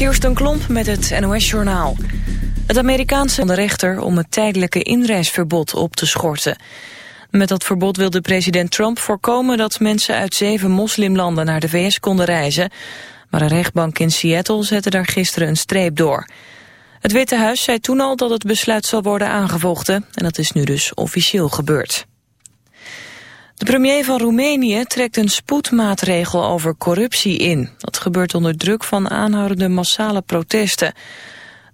Kirsten Klomp met het NOS-journaal. Het Amerikaanse van rechter om het tijdelijke inreisverbod op te schorten. Met dat verbod wilde president Trump voorkomen dat mensen uit zeven moslimlanden naar de VS konden reizen. Maar een rechtbank in Seattle zette daar gisteren een streep door. Het Witte Huis zei toen al dat het besluit zal worden aangevochten en dat is nu dus officieel gebeurd. De premier van Roemenië trekt een spoedmaatregel over corruptie in. Dat gebeurt onder druk van aanhoudende massale protesten.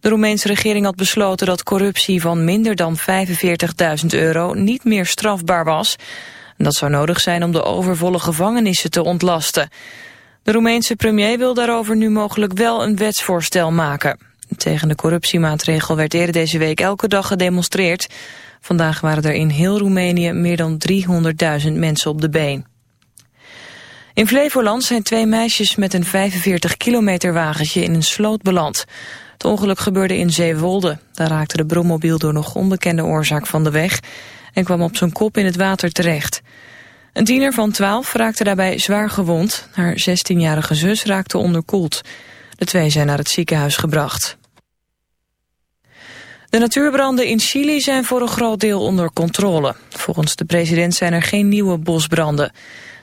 De Roemeense regering had besloten dat corruptie van minder dan 45.000 euro niet meer strafbaar was. Dat zou nodig zijn om de overvolle gevangenissen te ontlasten. De Roemeense premier wil daarover nu mogelijk wel een wetsvoorstel maken. Tegen de corruptiemaatregel werd eerder deze week elke dag gedemonstreerd. Vandaag waren er in heel Roemenië meer dan 300.000 mensen op de been. In Flevoland zijn twee meisjes met een 45 kilometer wagentje in een sloot beland. Het ongeluk gebeurde in Zeewolde. Daar raakte de brommobiel door nog onbekende oorzaak van de weg... en kwam op zijn kop in het water terecht. Een tiener van 12 raakte daarbij zwaar gewond. Haar 16-jarige zus raakte onderkoeld. De twee zijn naar het ziekenhuis gebracht. De natuurbranden in Chili zijn voor een groot deel onder controle. Volgens de president zijn er geen nieuwe bosbranden.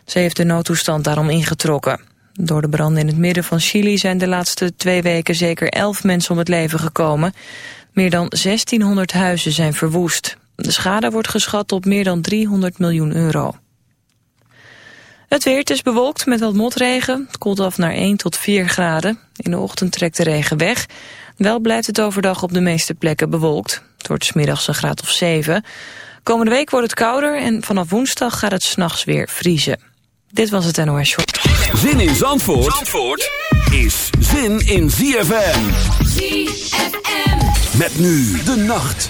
Ze heeft de noodtoestand daarom ingetrokken. Door de branden in het midden van Chili zijn de laatste twee weken zeker elf mensen om het leven gekomen. Meer dan 1600 huizen zijn verwoest. De schade wordt geschat op meer dan 300 miljoen euro. Het weer, is bewolkt met wat motregen. Het koelt af naar 1 tot 4 graden. In de ochtend trekt de regen weg. Wel blijft het overdag op de meeste plekken bewolkt. Het wordt smiddags een graad of 7. Komende week wordt het kouder en vanaf woensdag gaat het s'nachts weer vriezen. Dit was het NOS Short. Zin in Zandvoort, Zandvoort is zin in ZFM. ZFM. Met nu de nacht.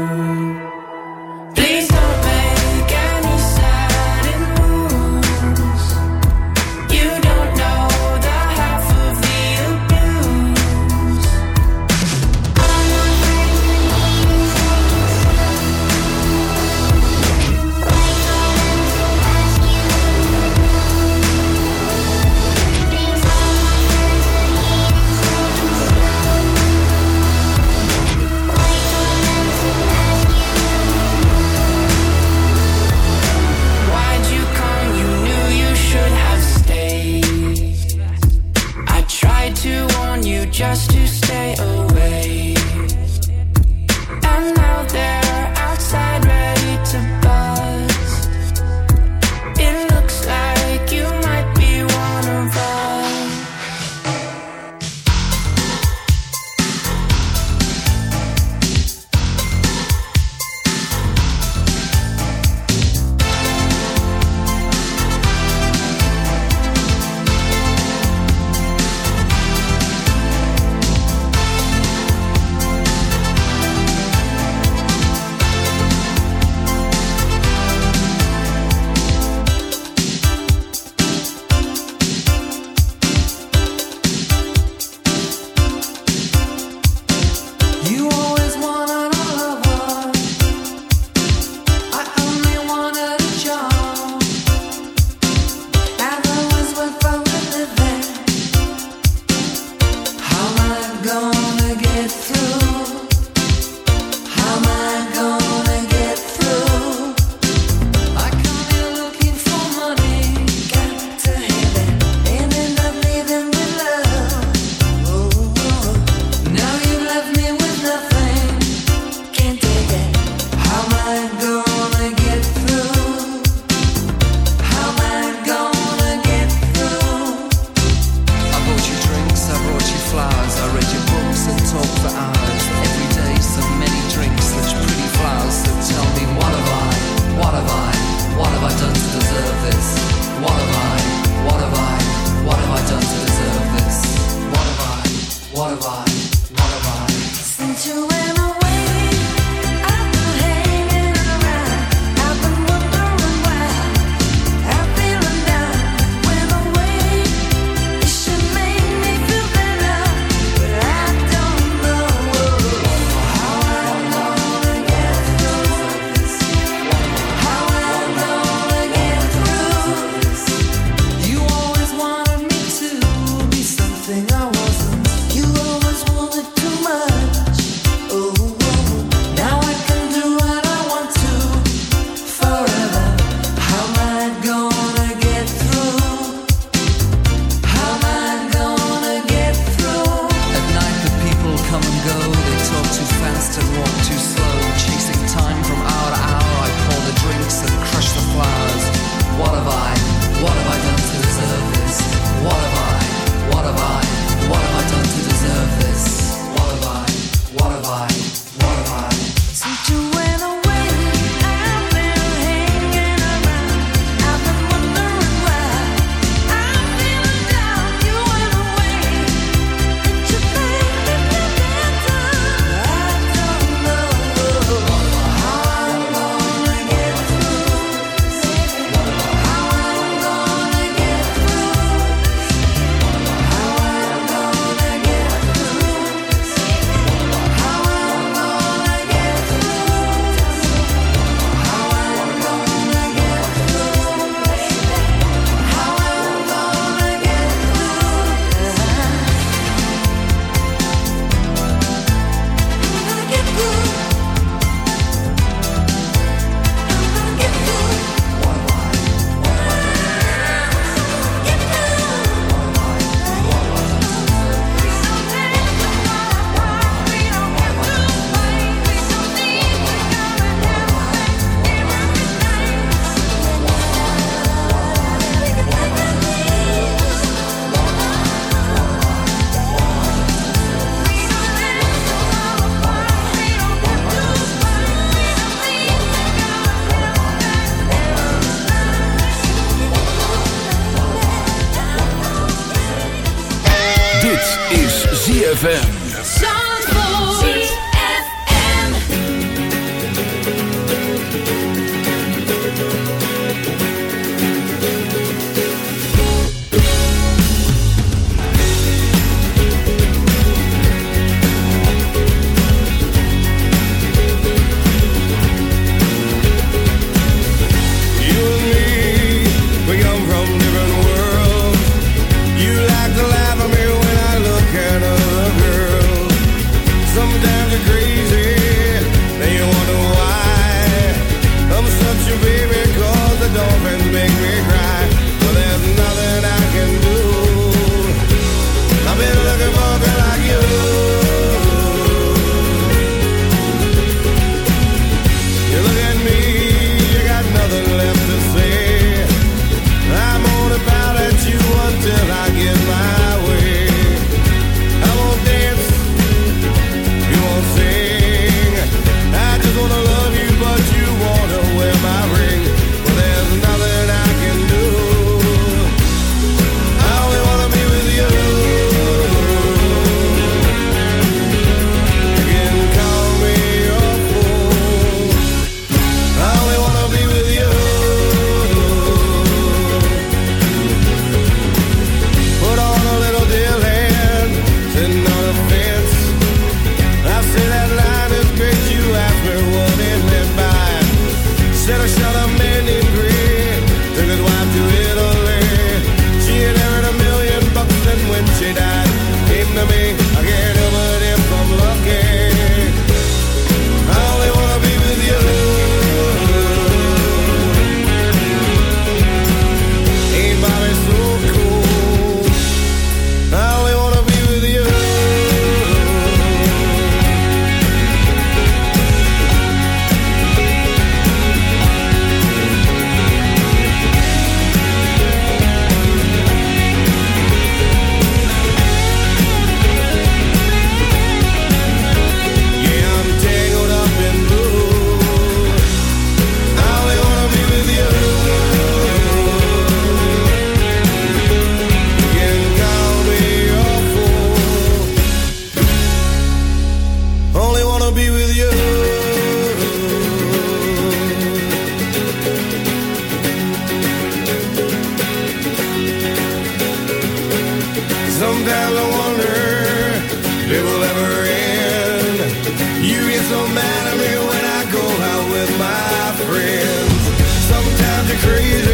You get so mad at me when I go out with my friends. Sometimes you're crazy.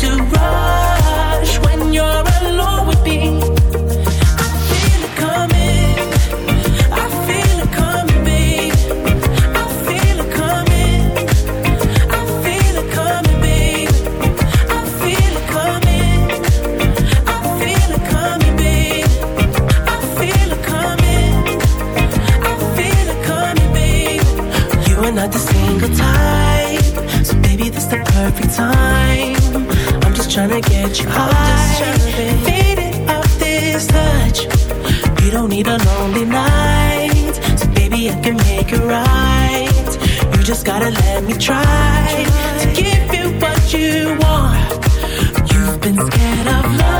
to rush when you're alone. much. I'm faded out this touch. You don't need a lonely night, so baby I can make it right. You just gotta let me try to give you what you want. You've been scared of love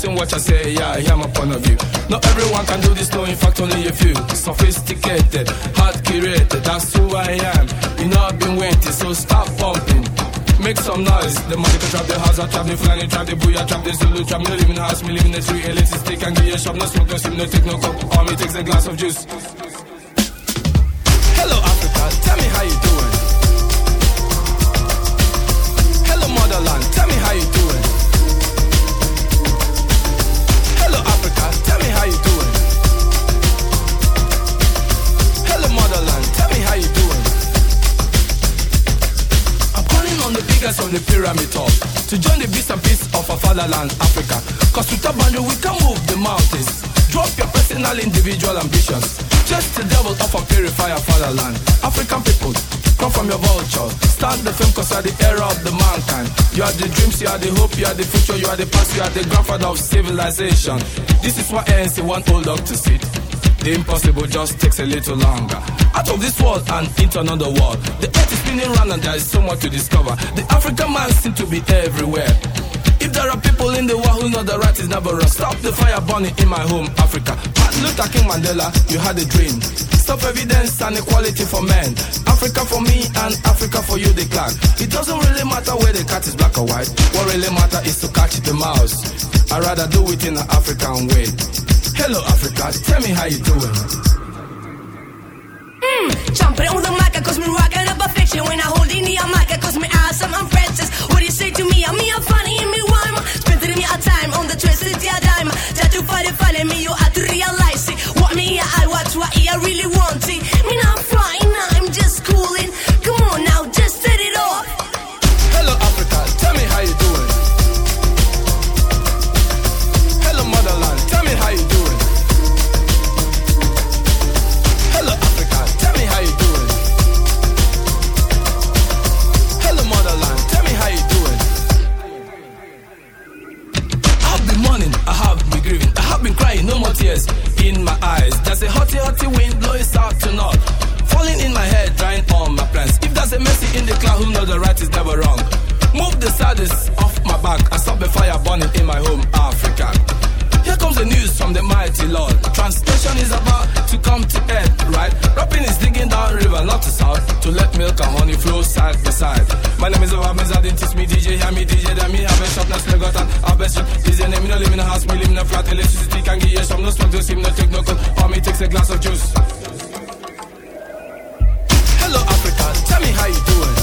Listen what I say, yeah, I hear my point of view. Not everyone can do this, no, in fact, only a few. Sophisticated, hard curated, that's who I am. You know I've been waiting, so stop pumping. Make some noise. The money can trap the house, I trap the flying, trap the booyah, trap the Zulu, trap in the house, me live in the street, elitist stick and get a shop, no smoke, no sim, no take no coke. All me takes a glass of juice. African people, come from your vulture. Start the film cause you are the era of the mankind. You are the dreams, you are the hope, you are the future, you are the past, you are the grandfather of civilization. This is why ANC want old dog to sit. The impossible just takes a little longer. Out of this world and into another world. The earth is spinning round and there is so much to discover. The African man seems to be everywhere. If there are people in the world who know the right is never wrong, stop the fire burning in my home, Africa. Martin Luther King Mandela, you had a dream. Stop evidence and equality for men. Africa for me and Africa for you, the clan. It doesn't really matter where the cat is black or white. What really matter is to catch the mouse. I'd rather do it in an African way. Hello, Africa, tell me how you doing. Hmm, jumping on the mic, cause me rocking up a fiction. When I hold in the mic, cause me awesome, I'm princess. What do you say to me? I'm me, I'm funny, and me rhyme. Spending me a time on the twisted yeah dime. Try to find it, find me, I really want it. Wind blowing south to north, falling in my head, drying all my plans. If there's a mercy in the cloud, who knows the right is never wrong. Move the saddest off my back and stop the fire burning in my home, Africa. Here comes the news from the mighty Lord. Translation is about to come to end, right? Rapping river, not to south, to let milk and honey flow side by side. My name is I didn't teach me DJ, hear me DJ, then me have a shop, now still got an best shop. DJ name, me no live in a house, me live in a flat, electricity can give you some, no smoke, no steam, no take no cold, all me takes a glass of juice. Hello Africa, tell me how you doing.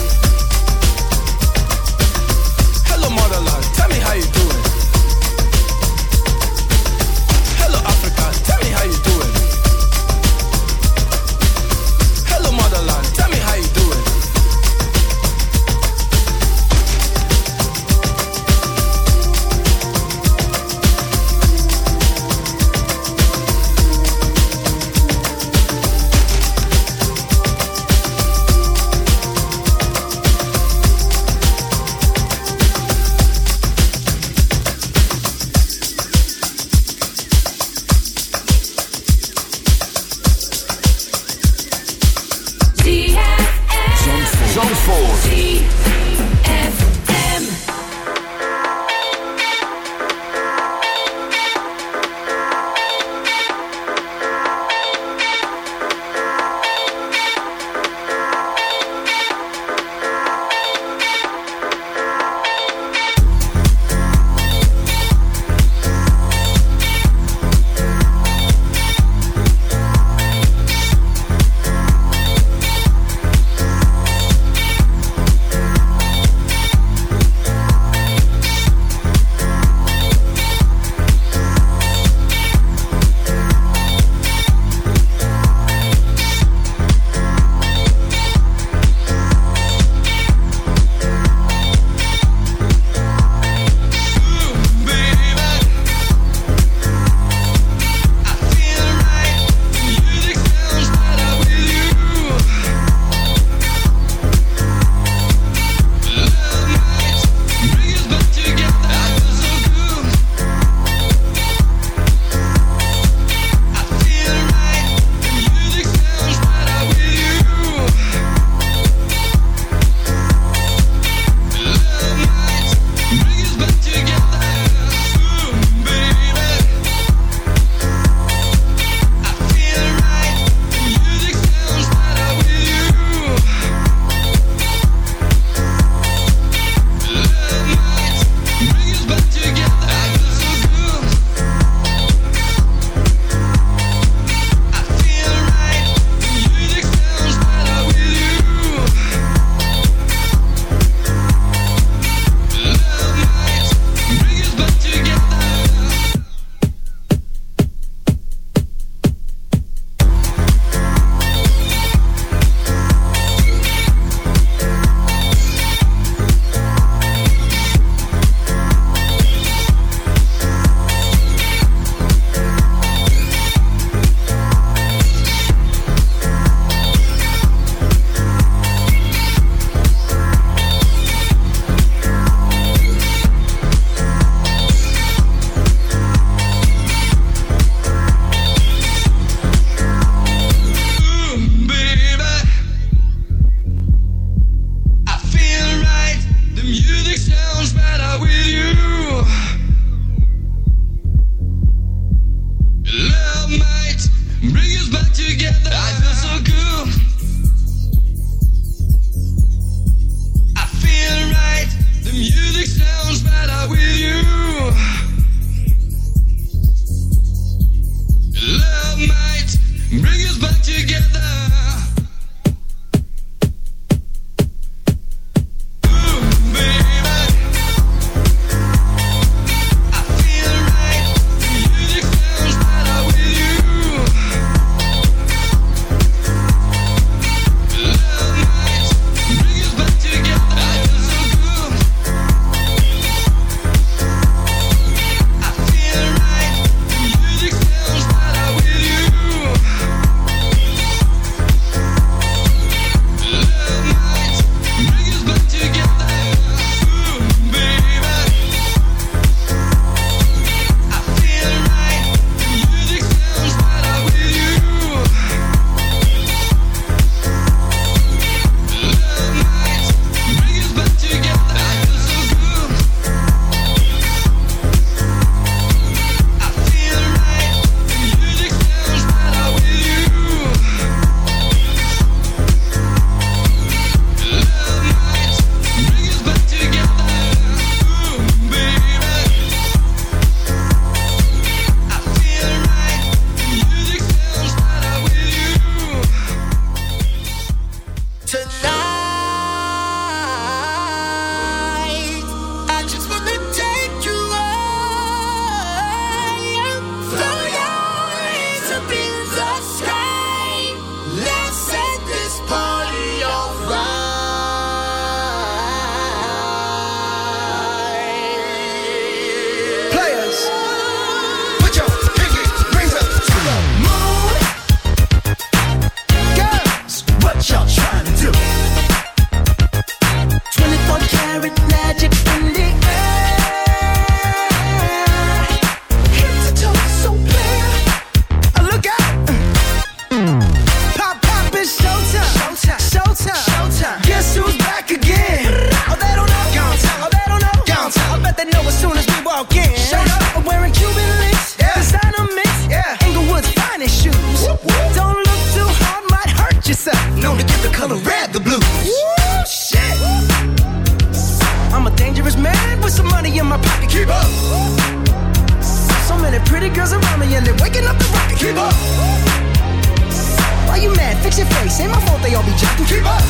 your face. Ain't my fault they all be jacking. Keep up.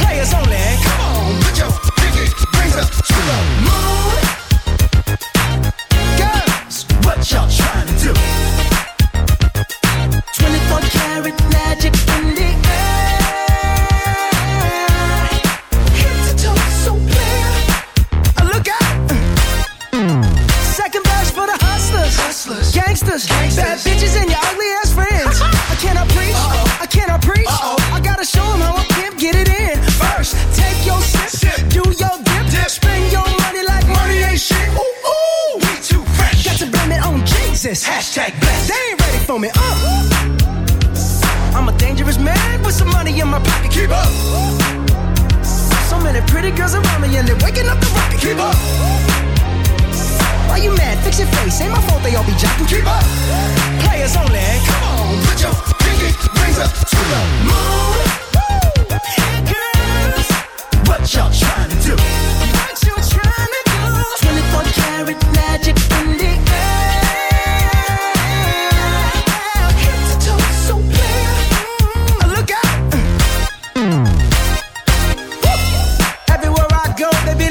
Players only. Come on, put your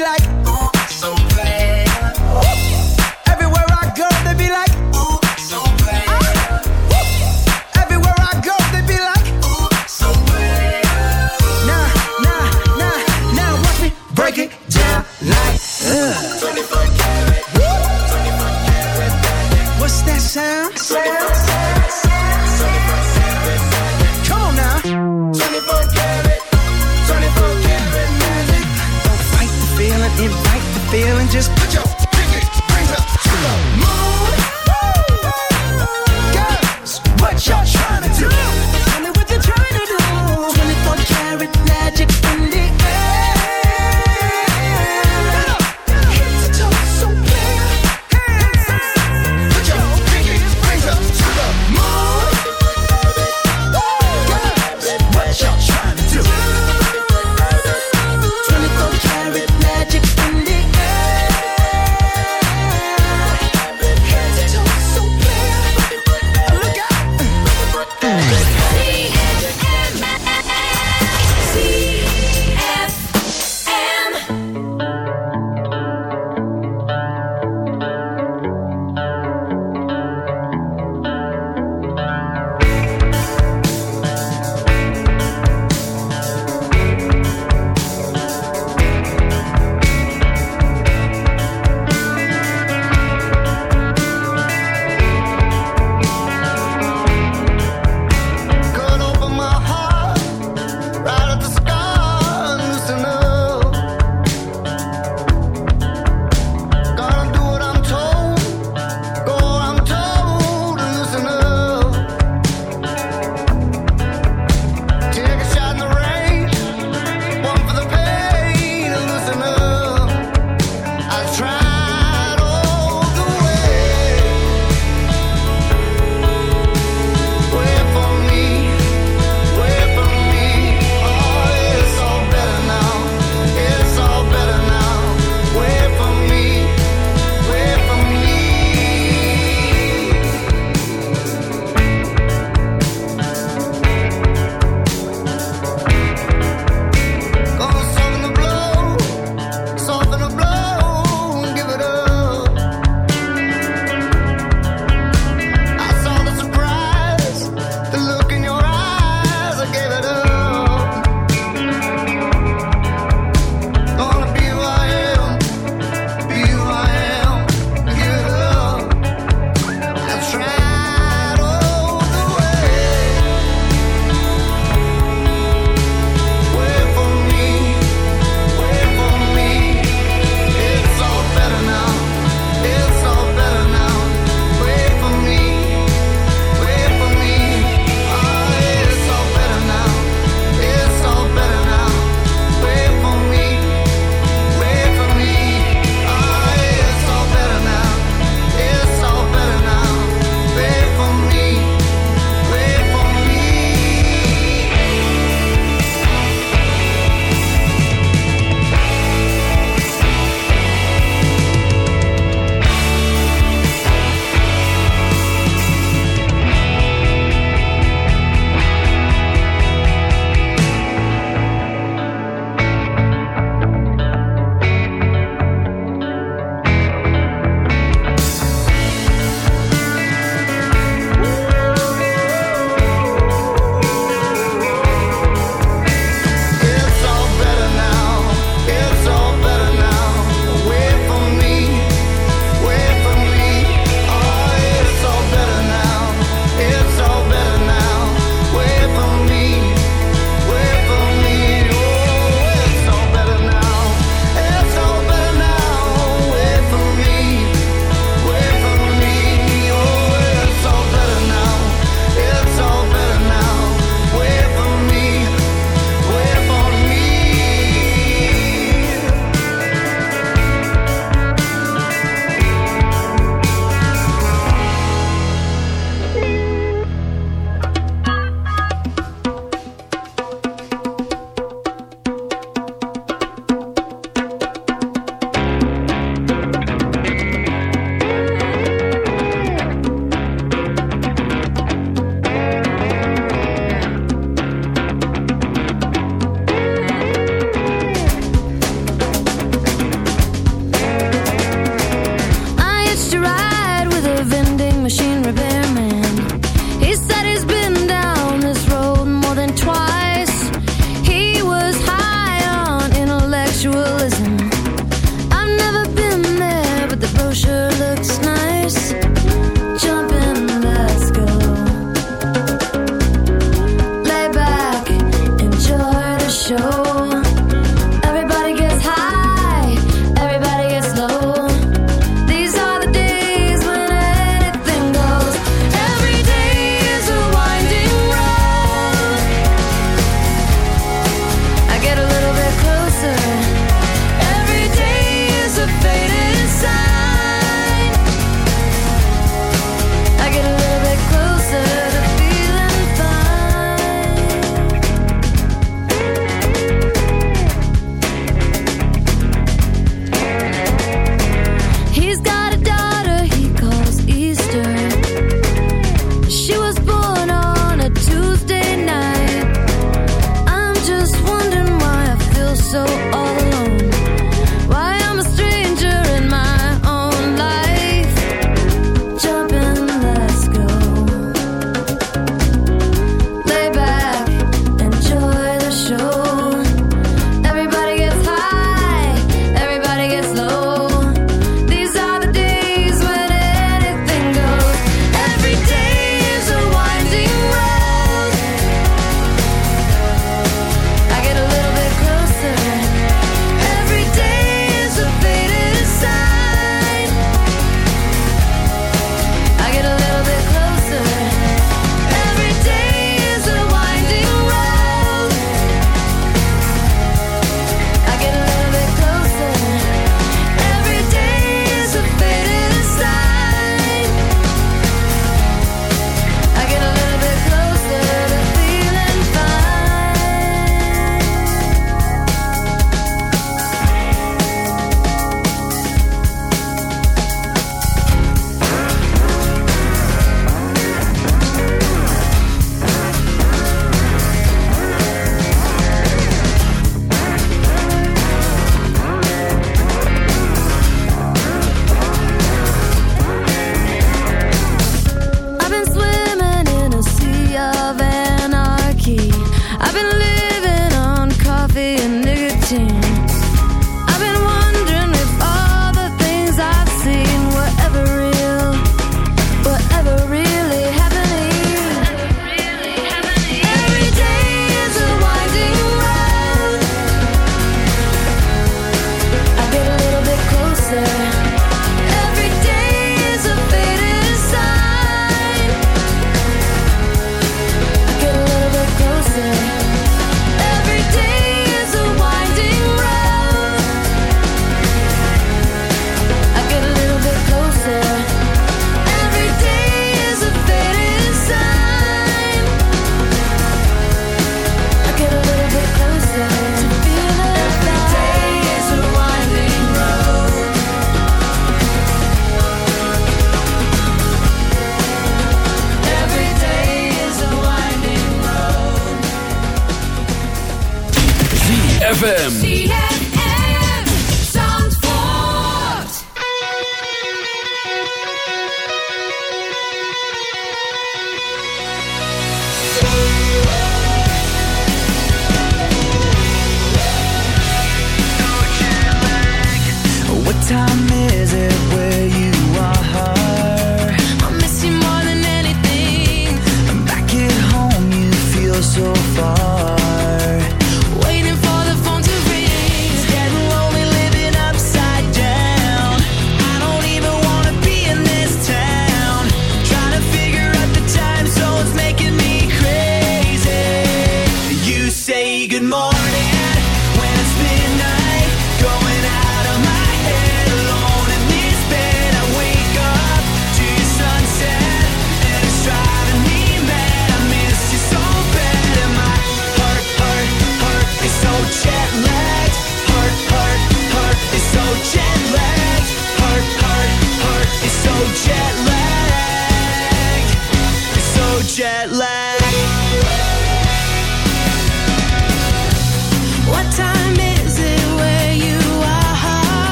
like